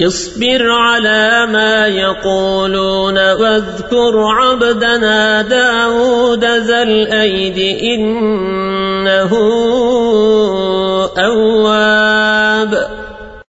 اصبر على ما يقولون واذكر عبدنا داود ذا الأيد إنه أواب.